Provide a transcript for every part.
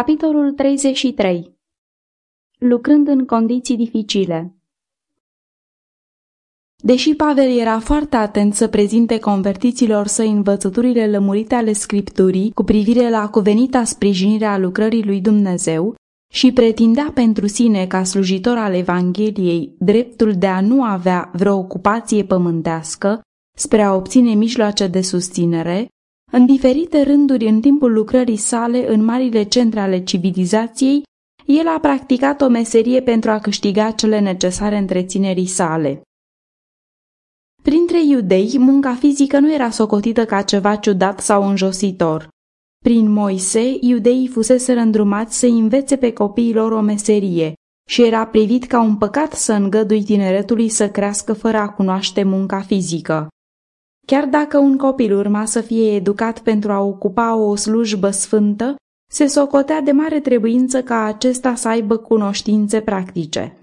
Capitolul 33 Lucrând în condiții dificile. Deși Pavel era foarte atent să prezinte convertiților săi învățăturile lămurite ale Scripturii cu privire la cuvenita sprijinire a lucrării lui Dumnezeu și pretindea pentru sine ca slujitor al Evangheliei dreptul de a nu avea vreo ocupație pământească spre a obține mijloace de susținere, în diferite rânduri în timpul lucrării sale în marile centre ale civilizației, el a practicat o meserie pentru a câștiga cele necesare întreținerii sale. Printre iudei, munca fizică nu era socotită ca ceva ciudat sau înjositor. Prin Moise, iudeii fusese îndrumați să învețe pe copiilor o meserie și era privit ca un păcat să îngădui tineretului să crească fără a cunoaște munca fizică. Chiar dacă un copil urma să fie educat pentru a ocupa o slujbă sfântă, se socotea de mare trebuință ca acesta să aibă cunoștințe practice.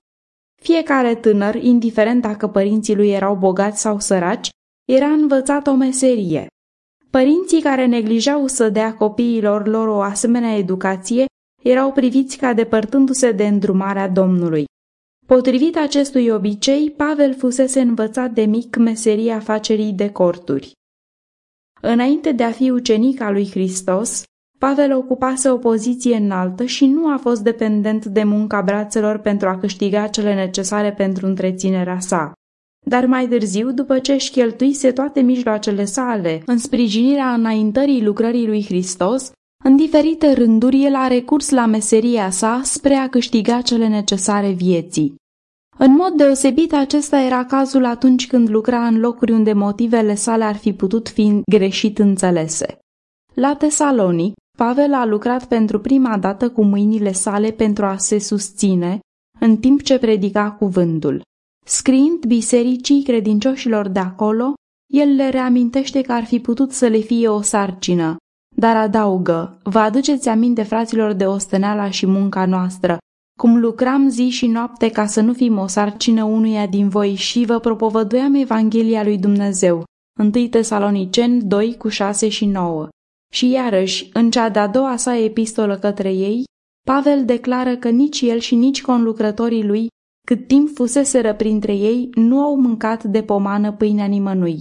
Fiecare tânăr, indiferent dacă părinții lui erau bogați sau săraci, era învățat o meserie. Părinții care neglijau să dea copiilor lor o asemenea educație erau priviți ca depărtându-se de îndrumarea Domnului. Potrivit acestui obicei, Pavel fusese învățat de mic meseria afacerii de corturi. Înainte de a fi ucenic al lui Hristos, Pavel ocupase o poziție înaltă și nu a fost dependent de munca brațelor pentru a câștiga cele necesare pentru întreținerea sa. Dar mai târziu, după ce își cheltuise toate mijloacele sale în sprijinirea înaintării lucrării lui Hristos, în diferite rânduri el a recurs la meseria sa spre a câștiga cele necesare vieții. În mod deosebit acesta era cazul atunci când lucra în locuri unde motivele sale ar fi putut fi greșit înțelese. La Tesalonic, Pavel a lucrat pentru prima dată cu mâinile sale pentru a se susține, în timp ce predica cuvântul. Scriind bisericii credincioșilor de acolo, el le reamintește că ar fi putut să le fie o sarcină, dar adaugă, vă aduceți aminte fraților de osteneala și munca noastră, cum lucram zi și noapte ca să nu fim o sarcină unuia din voi și vă propovăduiam Evanghelia lui Dumnezeu. 1 Tesaloniceni 2 cu 6 și 9 și iarăși, în cea de-a doua sa epistolă către ei, Pavel declară că nici el și nici conlucrătorii lui, cât timp fuseseră printre ei, nu au mâncat de pomană pâinea nimănui.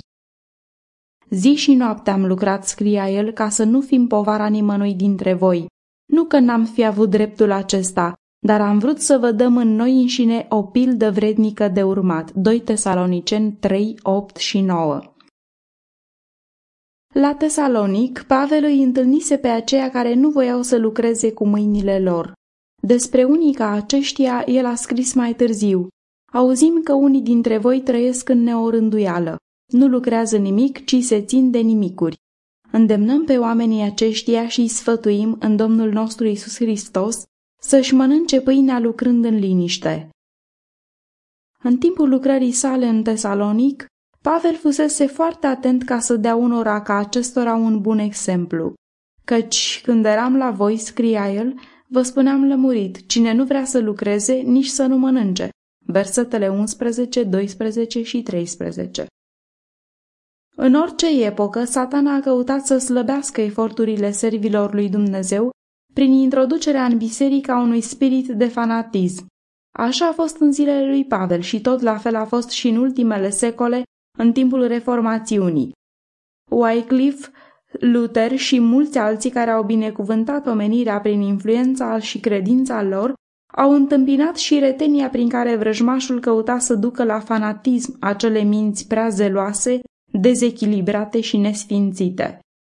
Zi și noapte am lucrat, scria el, ca să nu fim povara nimănui dintre voi. Nu că n-am fi avut dreptul acesta, dar am vrut să vă dăm în noi înșine o pildă vrednică de urmat. 2 Tesaloniceni 3, 8 și 9 la Tesalonic, Pavel îi întâlnise pe aceia care nu voiau să lucreze cu mâinile lor. Despre unii ca aceștia el a scris mai târziu. Auzim că unii dintre voi trăiesc în neorânduială. Nu lucrează nimic, ci se țin de nimicuri. Îndemnăm pe oamenii aceștia și îi sfătuim în Domnul nostru Isus Hristos să-și mănânce pâinea lucrând în liniște. În timpul lucrării sale în Tesalonic, Pavel fusese foarte atent ca să dea unora ca acestora un bun exemplu. Căci când eram la voi, scria el, vă spuneam lămurit, cine nu vrea să lucreze, nici să nu mănânce. Versetele 11, 12 și 13 În orice epocă, satana a căutat să slăbească eforturile servilor lui Dumnezeu prin introducerea în biserică a unui spirit de fanatism. Așa a fost în zilele lui Pavel și tot la fel a fost și în ultimele secole în timpul reformațiunii. Wycliffe, Luther și mulți alții care au binecuvântat omenirea prin influența și credința lor au întâmpinat și retenia prin care vrăjmașul căuta să ducă la fanatism acele minți prea zeloase, dezechilibrate și nesfințite.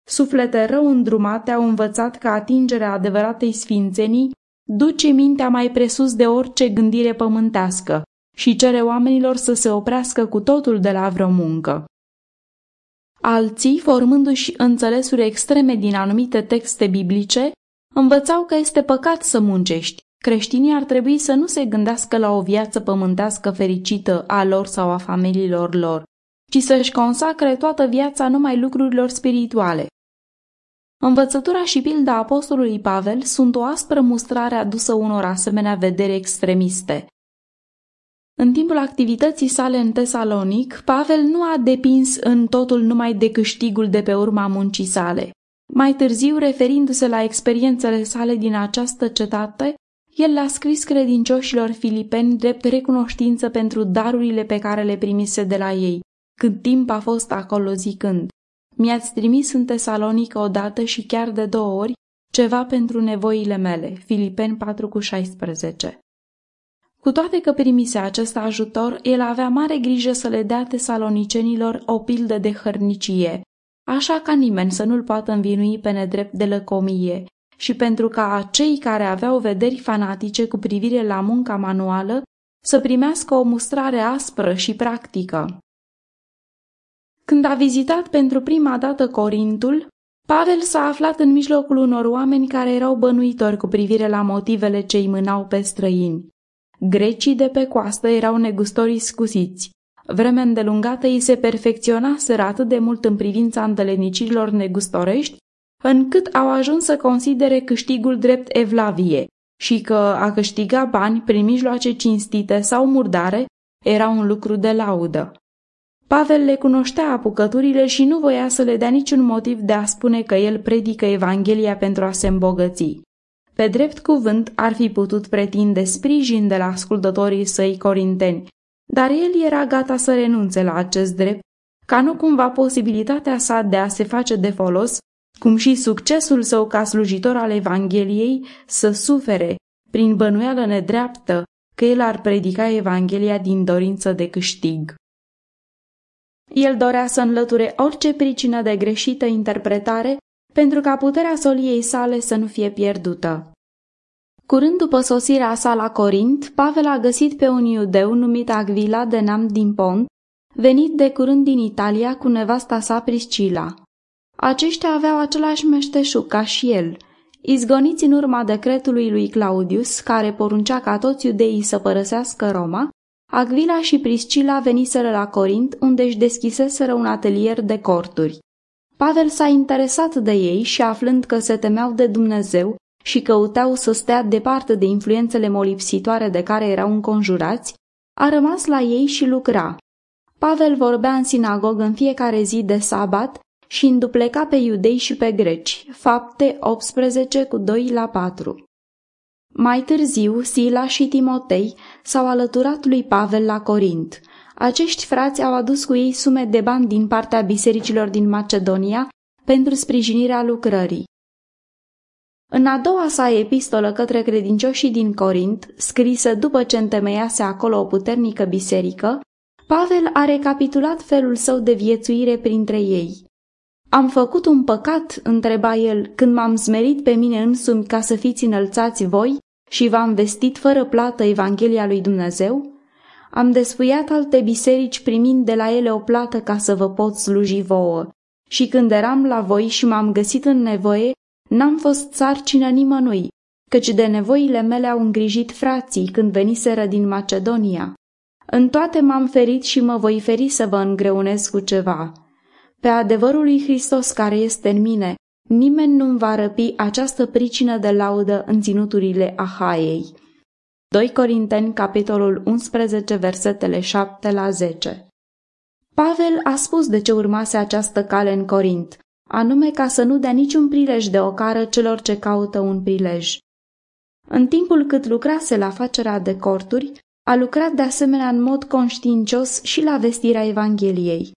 Suflete rău îndrumate au învățat că atingerea adevăratei sfințenii duce mintea mai presus de orice gândire pământească și cere oamenilor să se oprească cu totul de la vreo muncă. Alții, formându-și înțelesuri extreme din anumite texte biblice, învățau că este păcat să muncești. Creștinii ar trebui să nu se gândească la o viață pământească fericită a lor sau a familiilor lor, ci să-și consacre toată viața numai lucrurilor spirituale. Învățătura și pilda apostolului Pavel sunt o aspră mustrare adusă unor asemenea vedere extremiste. În timpul activității sale în Tesalonic, Pavel nu a depins în totul numai de câștigul de pe urma muncii sale. Mai târziu, referindu-se la experiențele sale din această cetate, el l-a scris credincioșilor filipeni drept recunoștință pentru darurile pe care le primise de la ei, cât timp a fost acolo zicând. Mi-ați trimis în Tesalonică odată și chiar de două ori ceva pentru nevoile mele. Filipeni 4,16 Cu toate că primise acest ajutor, el avea mare grijă să le dea tesalonicenilor o pildă de hărnicie, așa ca nimeni să nu-l poată învinui pe nedrept de lăcomie și pentru ca cei care aveau vederi fanatice cu privire la munca manuală să primească o mustrare aspră și practică. Când a vizitat pentru prima dată Corintul, Pavel s-a aflat în mijlocul unor oameni care erau bănuitori cu privire la motivele ce îi mânau pe străini. Grecii de pe coastă erau negustori scusiți. Vreme îndelungată îi se perfecționaseră atât de mult în privința îndelenicirilor negustorești, încât au ajuns să considere câștigul drept evlavie și că a câștiga bani prin mijloace cinstite sau murdare era un lucru de laudă. Pavel le cunoștea apucăturile și nu voia să le dea niciun motiv de a spune că el predică Evanghelia pentru a se îmbogăți. Pe drept cuvânt ar fi putut pretinde sprijin de la ascultătorii săi corinteni, dar el era gata să renunțe la acest drept, ca nu cumva posibilitatea sa de a se face de folos, cum și succesul său ca slujitor al Evangheliei, să sufere, prin bănuială nedreaptă, că el ar predica Evanghelia din dorință de câștig. El dorea să înlăture orice pricină de greșită interpretare pentru ca puterea soliei sale să nu fie pierdută. Curând după sosirea sa la Corint, Pavel a găsit pe un iudeu numit Agvila de Nam din Pont, venit de curând din Italia cu nevasta sa Priscila. Aceștia aveau același meșteșug ca și el, izgoniți în urma decretului lui Claudius, care poruncea ca toți iudeii să părăsească Roma, Agvila și Priscila veniseră la Corint, unde își deschiseseră un atelier de corturi. Pavel s-a interesat de ei și aflând că se temeau de Dumnezeu și căutau să stea departe de influențele molipsitoare de care erau înconjurați, a rămas la ei și lucra. Pavel vorbea în sinagogă în fiecare zi de sabat și îndupleca pe iudei și pe greci, fapte 18 cu 2 la 4. Mai târziu, Sila și Timotei s-au alăturat lui Pavel la Corint. Acești frați au adus cu ei sume de bani din partea bisericilor din Macedonia pentru sprijinirea lucrării. În a doua sa epistolă către credincioșii din Corint, scrisă după ce întemeiase acolo o puternică biserică, Pavel a recapitulat felul său de viețuire printre ei. Am făcut un păcat, întreba el, când m-am smerit pe mine însumi ca să fiți înălțați voi și v-am vestit fără plată Evanghelia lui Dumnezeu? Am desfuiat alte biserici primind de la ele o plată ca să vă pot sluji vouă. Și când eram la voi și m-am găsit în nevoie, n-am fost sarcină nimănui, căci de nevoile mele au îngrijit frații când veniseră din Macedonia. În toate m-am ferit și mă voi feri să vă îngreunez cu ceva. Pe adevărul lui Hristos care este în mine, nimeni nu-mi va răpi această pricină de laudă în ținuturile Ahaiei. 2 Corinteni, capitolul 11, versetele 7 la 10 Pavel a spus de ce urmase această cale în Corint, anume ca să nu dea niciun prilej de ocară celor ce caută un prilej. În timpul cât lucrase la facerea de corturi, a lucrat de asemenea în mod conștiincios și la vestirea Evangheliei.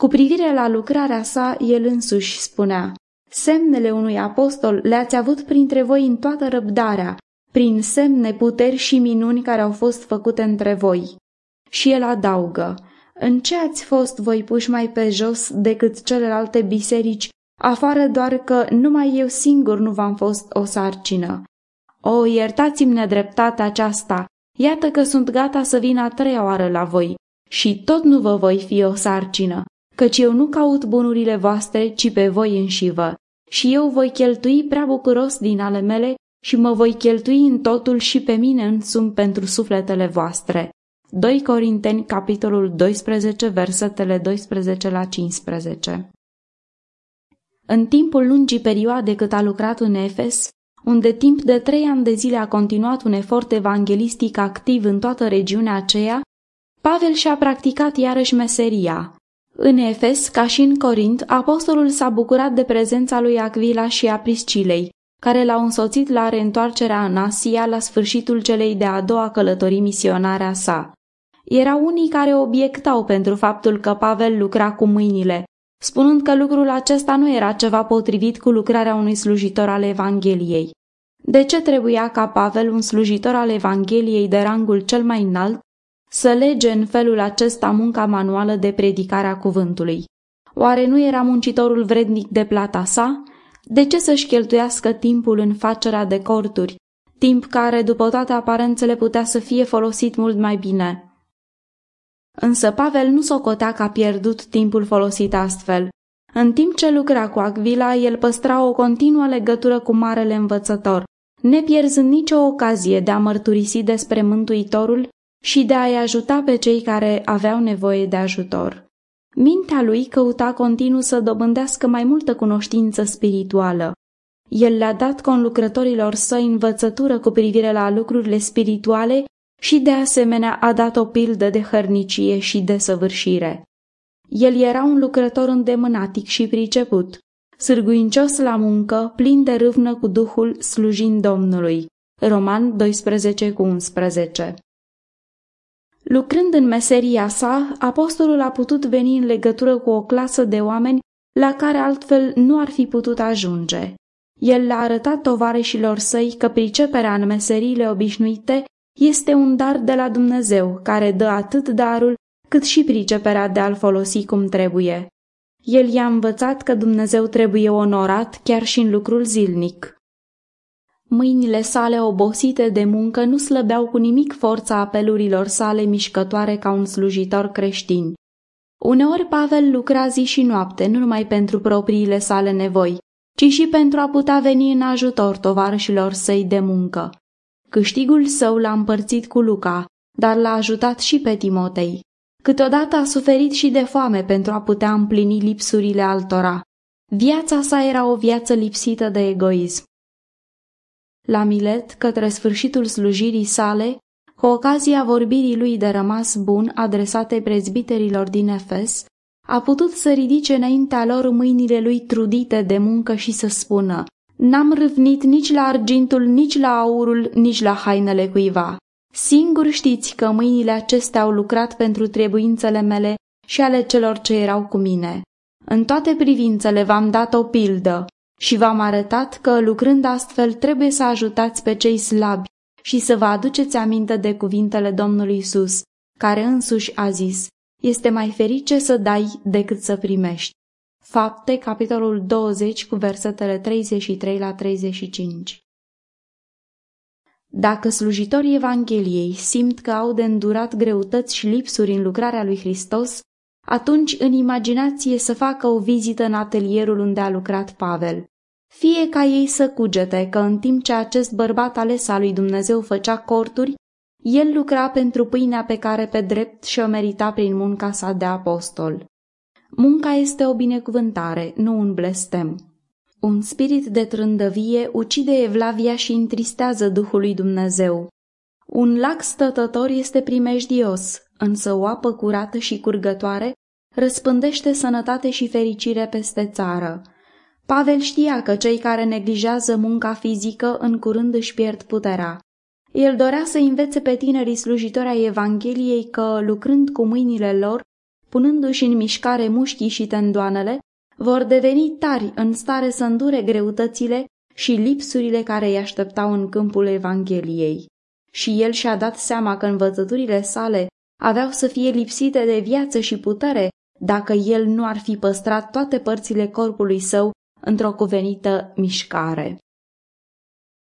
Cu privire la lucrarea sa, el însuși spunea, Semnele unui apostol le-ați avut printre voi în toată răbdarea, prin semne, puteri și minuni care au fost făcute între voi. Și el adaugă, în ce ați fost voi puși mai pe jos decât celelalte biserici, afară doar că numai eu singur nu v-am fost o sarcină. O, iertați-mi nedreptatea aceasta, iată că sunt gata să vin a treia oară la voi și tot nu vă voi fi o sarcină, căci eu nu caut bunurile voastre, ci pe voi înșivă. Și eu voi cheltui prea bucuros din ale mele și mă voi cheltui în totul și pe mine însumi pentru sufletele voastre. 2 Corinteni, capitolul 12, versetele 12 la 15 În timpul lungii perioade cât a lucrat în Efes, unde timp de trei ani de zile a continuat un efort evanghelistic activ în toată regiunea aceea, Pavel și-a practicat iarăși meseria, În Efes, ca și în Corint, apostolul s-a bucurat de prezența lui Aquila și a Priscilei, care l-au însoțit la reîntoarcerea în Asia la sfârșitul celei de-a doua călătorii misionare a sa. Erau unii care obiectau pentru faptul că Pavel lucra cu mâinile, spunând că lucrul acesta nu era ceva potrivit cu lucrarea unui slujitor al Evangheliei. De ce trebuia ca Pavel, un slujitor al Evangheliei de rangul cel mai înalt, să lege în felul acesta munca manuală de predicare a cuvântului? Oare nu era muncitorul vrednic de plata sa? De ce să-și cheltuiască timpul în facerea de corturi, timp care, după toate aparențele, putea să fie folosit mult mai bine? Însă Pavel nu socotea că a pierdut timpul folosit astfel. În timp ce lucra cu Aquila, el păstra o continuă legătură cu marele învățător, nepierzând nicio ocazie de a mărturisi despre Mântuitorul și de a-i ajuta pe cei care aveau nevoie de ajutor. Mintea lui căuta continuu să dobândească mai multă cunoștință spirituală. El le-a dat conlucrătorilor săi învățătură cu privire la lucrurile spirituale și de asemenea a dat o pildă de hărnicie și de săvârșire. El era un lucrător îndemânatic și priceput, sârguincios la muncă, plin de râvnă cu Duhul, slujind Domnului. Roman 12 cu 11 Lucrând în meseria sa, apostolul a putut veni în legătură cu o clasă de oameni la care altfel nu ar fi putut ajunge. El le-a arătat tovarășilor săi că priceperea în meseriile obișnuite este un dar de la Dumnezeu, care dă atât darul cât și priceperea de a-l folosi cum trebuie. El i-a învățat că Dumnezeu trebuie onorat chiar și în lucrul zilnic. Mâinile sale obosite de muncă nu slăbeau cu nimic forța apelurilor sale mișcătoare ca un slujitor creștin. Uneori Pavel lucra zi și noapte, nu numai pentru propriile sale nevoi, ci și pentru a putea veni în ajutor tovarășilor săi de muncă. Câștigul său l-a împărțit cu Luca, dar l-a ajutat și pe Timotei. Câteodată a suferit și de foame pentru a putea împlini lipsurile altora. Viața sa era o viață lipsită de egoism. La Milet, către sfârșitul slujirii sale, cu ocazia vorbirii lui de rămas bun adresate prezbiterilor din Efes, a putut să ridice înaintea lor mâinile lui trudite de muncă și să spună N-am râvnit nici la argintul, nici la aurul, nici la hainele cuiva. Singur știți că mâinile acestea au lucrat pentru trebuințele mele și ale celor ce erau cu mine. În toate privințele v-am dat o pildă și v-am arătat că, lucrând astfel, trebuie să ajutați pe cei slabi și să vă aduceți aminte de cuvintele Domnului Isus, care însuși a zis, este mai ferice să dai decât să primești. Fapte, capitolul 20, cu versetele 33 la 35. Dacă slujitorii Evangheliei simt că au de îndurat greutăți și lipsuri în lucrarea lui Hristos, atunci în imaginație să facă o vizită în atelierul unde a lucrat Pavel. Fie ca ei să cugete că în timp ce acest bărbat ales al lui Dumnezeu făcea corturi, el lucra pentru pâinea pe care pe drept și-o merita prin munca sa de apostol. Munca este o binecuvântare, nu un blestem. Un spirit de trândăvie ucide evlavia și întristează Duhul lui Dumnezeu. Un lac stătător este primejdios, însă o apă curată și curgătoare răspândește sănătate și fericire peste țară. Pavel știa că cei care neglijează munca fizică în curând își pierd puterea. El dorea să învețe pe tinerii slujitori ai Evangheliei că, lucrând cu mâinile lor, punându-și în mișcare mușchii și tendoanele, vor deveni tari în stare să îndure greutățile și lipsurile care îi așteptau în câmpul Evangheliei. Și el și-a dat seama că învățăturile sale aveau să fie lipsite de viață și putere dacă el nu ar fi păstrat toate părțile corpului său într-o cuvenită mișcare.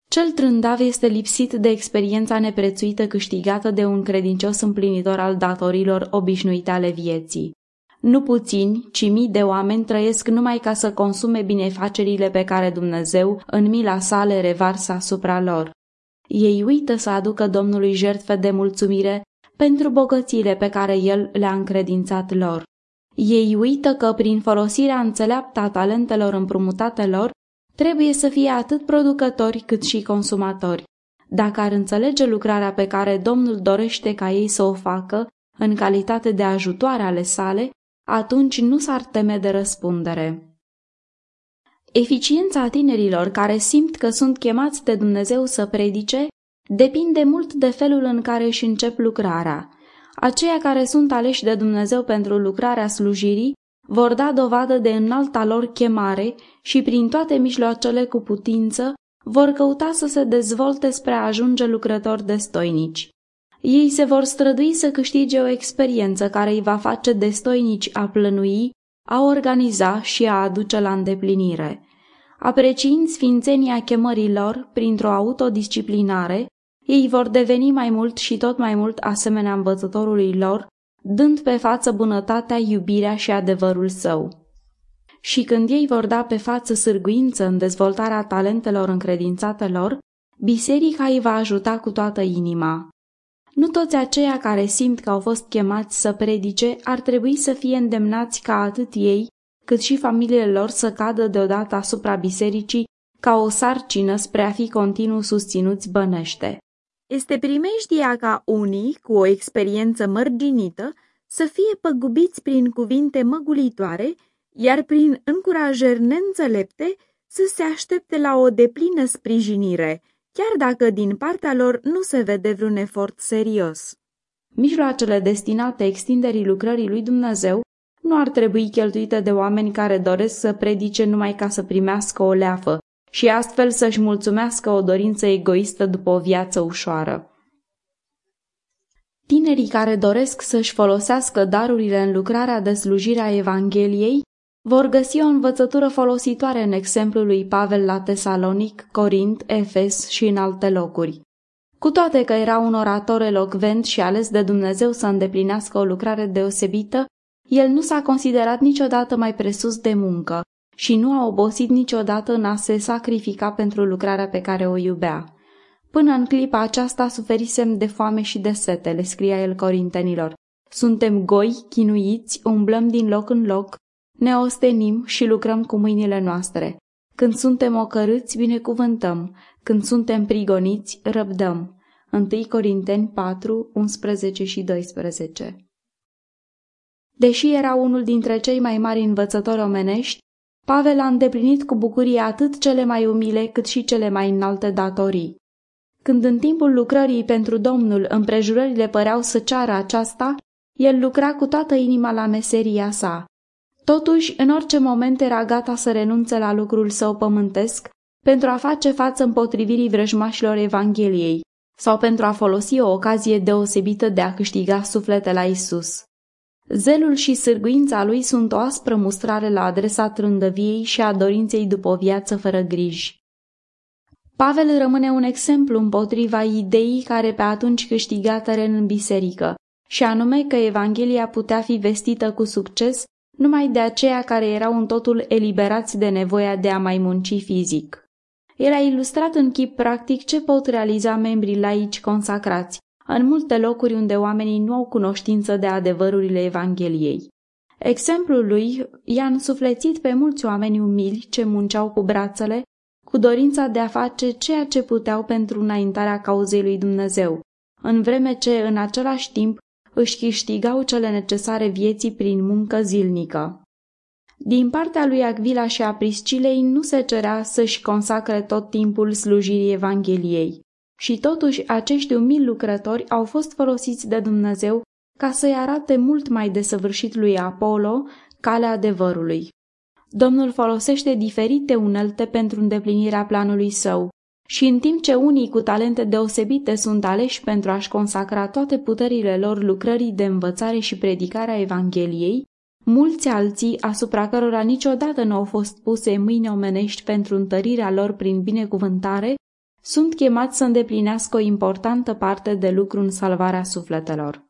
Cel trândav este lipsit de experiența neprețuită câștigată de un credincios împlinitor al datorilor obișnuite ale vieții. Nu puțini, ci mii de oameni trăiesc numai ca să consume binefacerile pe care Dumnezeu, în mila sale, revarsă asupra lor. Ei uită să aducă Domnului jertfe de mulțumire pentru bogățiile pe care El le-a încredințat lor. Ei uită că prin folosirea înțeleaptă a talentelor împrumutate lor, trebuie să fie atât producători cât și consumatori. Dacă ar înțelege lucrarea pe care Domnul dorește ca ei să o facă, în calitate de ajutoare ale sale, atunci nu s-ar teme de răspundere. Eficiența tinerilor care simt că sunt chemați de Dumnezeu să predice depinde mult de felul în care își încep lucrarea. Aceia care sunt aleși de Dumnezeu pentru lucrarea slujirii vor da dovadă de înalta lor chemare și prin toate mijloacele cu putință vor căuta să se dezvolte spre a ajunge lucrători destoinici. Ei se vor strădui să câștige o experiență care îi va face destoinici a plănui, a organiza și a aduce la îndeplinire. Apreciind sfințenia chemărilor printr-o autodisciplinare, ei vor deveni mai mult și tot mai mult asemenea învățătorului lor, dând pe față bunătatea, iubirea și adevărul său. Și când ei vor da pe față sârguință în dezvoltarea talentelor încredințate lor, biserica îi va ajuta cu toată inima. Nu toți aceia care simt că au fost chemați să predice ar trebui să fie îndemnați ca atât ei, cât și familiile lor să cadă deodată asupra bisericii ca o sarcină spre a fi continuu susținuți bănește. Este primejdia ca unii, cu o experiență mărginită, să fie păgubiți prin cuvinte măgulitoare, iar prin încurajări neînțelepte să se aștepte la o deplină sprijinire, chiar dacă din partea lor nu se vede vreun efort serios. Mijloacele destinate extinderii lucrării lui Dumnezeu nu ar trebui cheltuite de oameni care doresc să predice numai ca să primească o leafă și astfel să-și mulțumească o dorință egoistă după o viață ușoară. Tinerii care doresc să-și folosească darurile în lucrarea de slujire a Evangheliei vor găsi o învățătură folositoare în exemplul lui Pavel la Tesalonic, Corint, Efes și în alte locuri. Cu toate că era un orator elocvent și ales de Dumnezeu să îndeplinească o lucrare deosebită, el nu s-a considerat niciodată mai presus de muncă și nu a obosit niciodată în a se sacrifica pentru lucrarea pe care o iubea. Până în clipa aceasta suferisem de foame și de sete, le scria el corintenilor. Suntem goi, chinuiți, umblăm din loc în loc, ne ostenim și lucrăm cu mâinile noastre. Când suntem ocărâți, binecuvântăm. Când suntem prigoniți, răbdăm. 1 Corinteni 4, 11 și 12 Deși era unul dintre cei mai mari învățători omenești, Pavel a îndeplinit cu bucurie atât cele mai umile cât și cele mai înalte datorii. Când în timpul lucrării pentru Domnul împrejurările păreau să ceară aceasta, el lucra cu toată inima la meseria sa. Totuși, în orice moment era gata să renunțe la lucrul său pământesc pentru a face față împotrivirii vrăjmașilor Evangheliei sau pentru a folosi o ocazie deosebită de a câștiga suflete la Isus. Zelul și sârguința lui sunt o aspră mustrare la adresa trândăviei și a dorinței după o viață fără griji. Pavel rămâne un exemplu împotriva ideii care pe atunci câștiga teren în biserică, și anume că Evanghelia putea fi vestită cu succes numai de aceia care erau în totul eliberați de nevoia de a mai munci fizic. El a ilustrat în chip practic ce pot realiza membrii laici consacrați, în multe locuri unde oamenii nu au cunoștință de adevărurile Evangheliei. Exemplul lui i-a însuflețit pe mulți oameni umili ce munceau cu brațele, cu dorința de a face ceea ce puteau pentru înaintarea cauzei lui Dumnezeu, în vreme ce, în același timp, își câștigau cele necesare vieții prin muncă zilnică. Din partea lui Agvila și a Priscilei nu se cerea să-și consacre tot timpul slujirii Evangheliei. Și totuși acești umili lucrători au fost folosiți de Dumnezeu ca să-i arate mult mai desăvârșit lui Apollo calea adevărului. Domnul folosește diferite unelte pentru îndeplinirea planului său și în timp ce unii cu talente deosebite sunt aleși pentru a-și consacra toate puterile lor lucrării de învățare și predicare a Evangheliei, mulți alții, asupra cărora niciodată nu au fost puse mâini omenești pentru întărirea lor prin binecuvântare, sunt chemați să îndeplinească o importantă parte de lucru în salvarea sufletelor.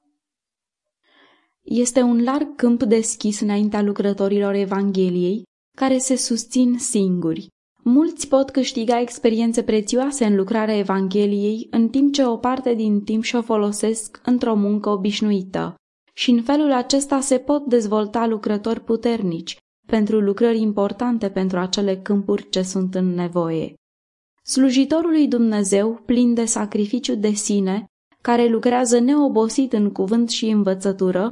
Este un larg câmp deschis înaintea lucrătorilor Evangheliei, care se susțin singuri. Mulți pot câștiga experiențe prețioase în lucrarea Evangheliei, în timp ce o parte din timp și-o folosesc într-o muncă obișnuită. Și în felul acesta se pot dezvolta lucrători puternici, pentru lucrări importante pentru acele câmpuri ce sunt în nevoie. Slujitorul lui Dumnezeu, plin de sacrificiu de sine, care lucrează neobosit în cuvânt și învățătură,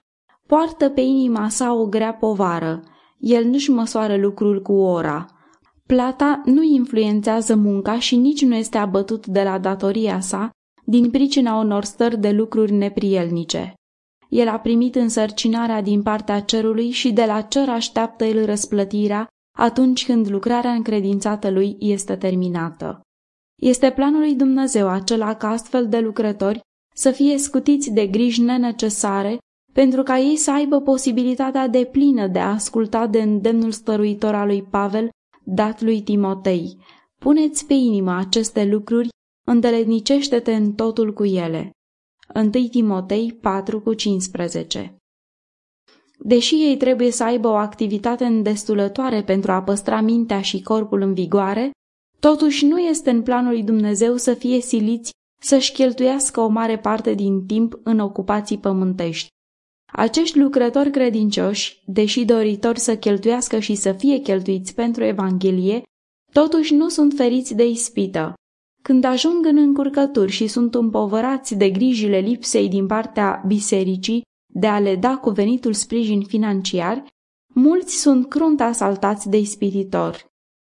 poartă pe inima sa o grea povară. El nu-și măsoară lucrul cu ora. Plata nu influențează munca și nici nu este abătut de la datoria sa din pricina unor stări de lucruri neprielnice. El a primit însărcinarea din partea cerului și de la cer așteaptă el răsplătirea atunci când lucrarea încredințată lui este terminată. Este planul lui Dumnezeu acela ca astfel de lucrători să fie scutiți de griji nenecesare pentru ca ei să aibă posibilitatea de plină de a asculta de îndemnul stăruitor al lui Pavel dat lui Timotei. Puneți pe inimă aceste lucruri, îndeletnicește-te în totul cu ele. 1 Timotei 4 cu 15 Deși ei trebuie să aibă o activitate îndestulătoare pentru a păstra mintea și corpul în vigoare, totuși nu este în planul lui Dumnezeu să fie siliți să-și cheltuiască o mare parte din timp în ocupații pământești. Acești lucrători credincioși, deși doritori să cheltuiască și să fie cheltuiți pentru Evanghelie, totuși nu sunt feriți de ispită. Când ajung în încurcături și sunt împovărați de grijile lipsei din partea bisericii de a le da cuvenitul sprijin financiar, mulți sunt crunt asaltați de ispititori.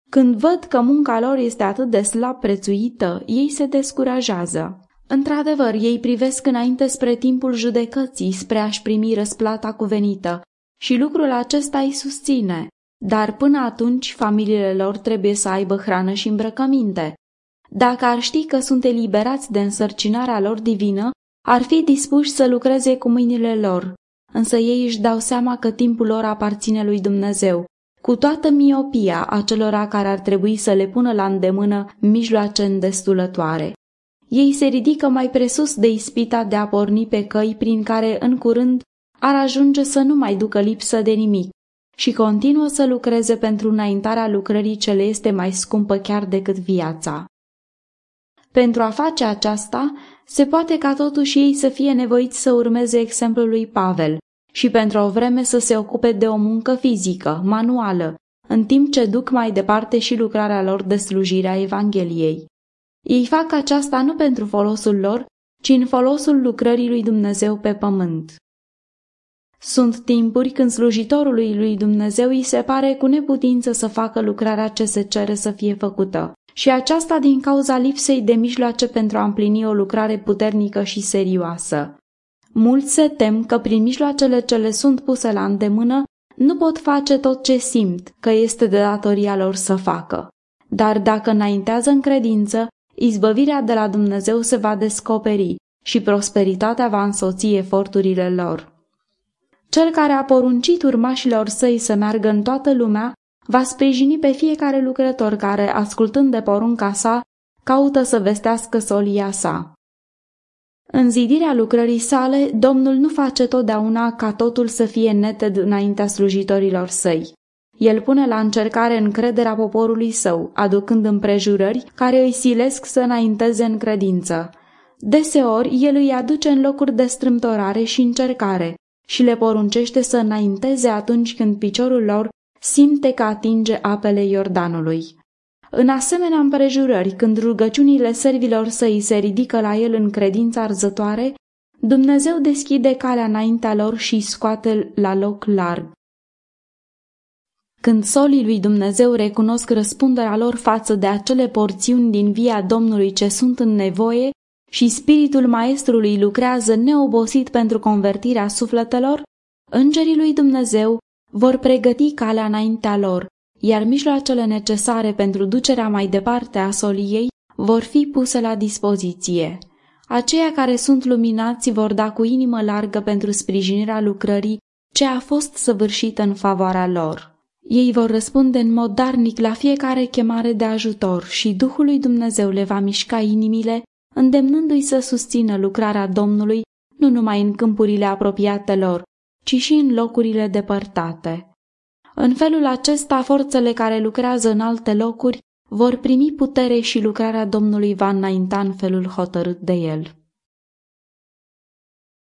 Când văd că munca lor este atât de slab prețuită, ei se descurajează. Într-adevăr, ei privesc înainte spre timpul judecății, spre a-și primi răsplata cuvenită și lucrul acesta îi susține, dar până atunci familiile lor trebuie să aibă hrană și îmbrăcăminte. Dacă ar ști că sunt eliberați de însărcinarea lor divină, ar fi dispuși să lucreze cu mâinile lor, însă ei își dau seama că timpul lor aparține lui Dumnezeu, cu toată miopia acelora care ar trebui să le pună la îndemână mijloace îndestulătoare. Ei se ridică mai presus de ispita de a porni pe căi prin care, în curând, ar ajunge să nu mai ducă lipsă de nimic și continuă să lucreze pentru înaintarea lucrării ce le este mai scumpă chiar decât viața. Pentru a face aceasta, se poate ca totuși ei să fie nevoiți să urmeze exemplul lui Pavel și pentru o vreme să se ocupe de o muncă fizică, manuală, în timp ce duc mai departe și lucrarea lor de slujire a Evangheliei. Ei fac aceasta nu pentru folosul lor, ci în folosul lucrării lui Dumnezeu pe pământ. Sunt timpuri când slujitorului lui Dumnezeu îi se pare cu neputință să facă lucrarea ce se cere să fie făcută, și aceasta din cauza lipsei de mijloace pentru a împlini o lucrare puternică și serioasă. Mulți se tem că prin mijloacele ce le sunt puse la îndemână nu pot face tot ce simt că este de datoria lor să facă. Dar dacă înaintează în credință, izbăvirea de la Dumnezeu se va descoperi și prosperitatea va însoți eforturile lor. Cel care a poruncit urmașilor săi să meargă în toată lumea va sprijini pe fiecare lucrător care, ascultând de porunca sa, caută să vestească solia sa. În zidirea lucrării sale, Domnul nu face totdeauna ca totul să fie neted înaintea slujitorilor săi. El pune la încercare încrederea poporului său, aducând împrejurări care îi silesc să înainteze în credință. Deseori, el îi aduce în locuri de strâmtorare și încercare și le poruncește să înainteze atunci când piciorul lor simte că atinge apele Iordanului. În asemenea împrejurări, când rugăciunile servilor săi se ridică la el în credința arzătoare, Dumnezeu deschide calea înaintea lor și scoate la loc larg. Când solii lui Dumnezeu recunosc răspunderea lor față de acele porțiuni din via Domnului ce sunt în nevoie și spiritul maestrului lucrează neobosit pentru convertirea sufletelor, îngerii lui Dumnezeu vor pregăti calea înaintea lor, iar mijloacele necesare pentru ducerea mai departe a soliei vor fi puse la dispoziție. Aceia care sunt luminați vor da cu inimă largă pentru sprijinirea lucrării ce a fost săvârșită în favoarea lor. Ei vor răspunde în mod darnic la fiecare chemare de ajutor și Duhul lui Dumnezeu le va mișca inimile, îndemnându-i să susțină lucrarea Domnului nu numai în câmpurile apropiate lor, ci și în locurile depărtate. În felul acesta, forțele care lucrează în alte locuri vor primi putere și lucrarea Domnului va înainta în felul hotărât de el.